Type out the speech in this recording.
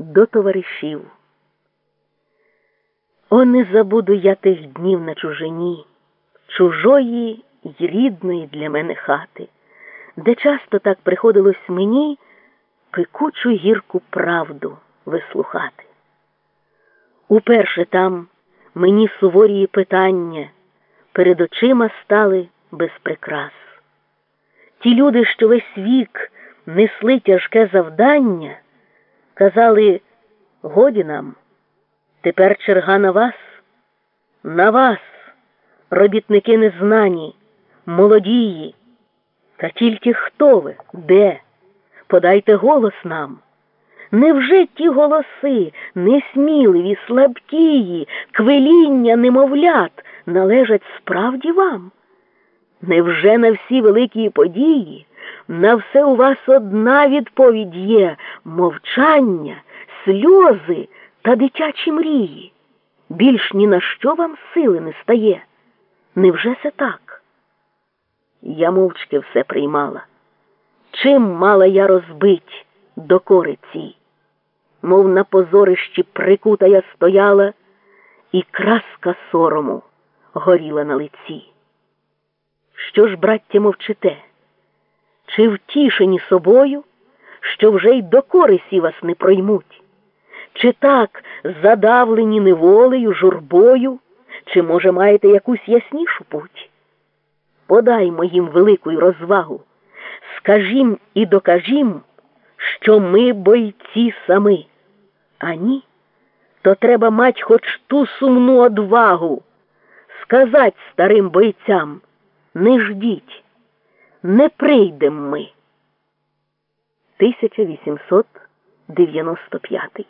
до товаришів. О, не забуду я тих днів на чужині, чужої й рідної для мене хати, де часто так приходилось мені пекучу гірку правду вислухати. Уперше там мені суворії питання перед очима стали без прикрас. Ті люди, що весь вік несли тяжке завдання, казали годі нам, тепер черга на вас, на вас, робітники незнані, молодії. Та тільки хто ви, де? Подайте голос нам. Невже ті голоси, несміливі, слабкії, квиління немовлят належать справді вам? Невже на всі великі події, на все у вас одна відповідь є мовчання, сльози та дитячі мрії? Більш ні на що вам сили не стає? Невже це так? Я мовчки все приймала. Чим мала я розбить до кориці? Мов на позорищі прикута я стояла, і краска сорому горіла на лиці. Що ж, браття, мовчите? Чи втішені собою, що вже й до корисі вас не проймуть? Чи так задавлені неволею, журбою, чи, може, маєте якусь яснішу путь? Подаймо їм велику розвагу, скажім і докажім, що ми бойці сами. А ні, то треба мать хоч ту сумну одвагу, сказать старим бойцям не ждіть, не прийдем ми. 1895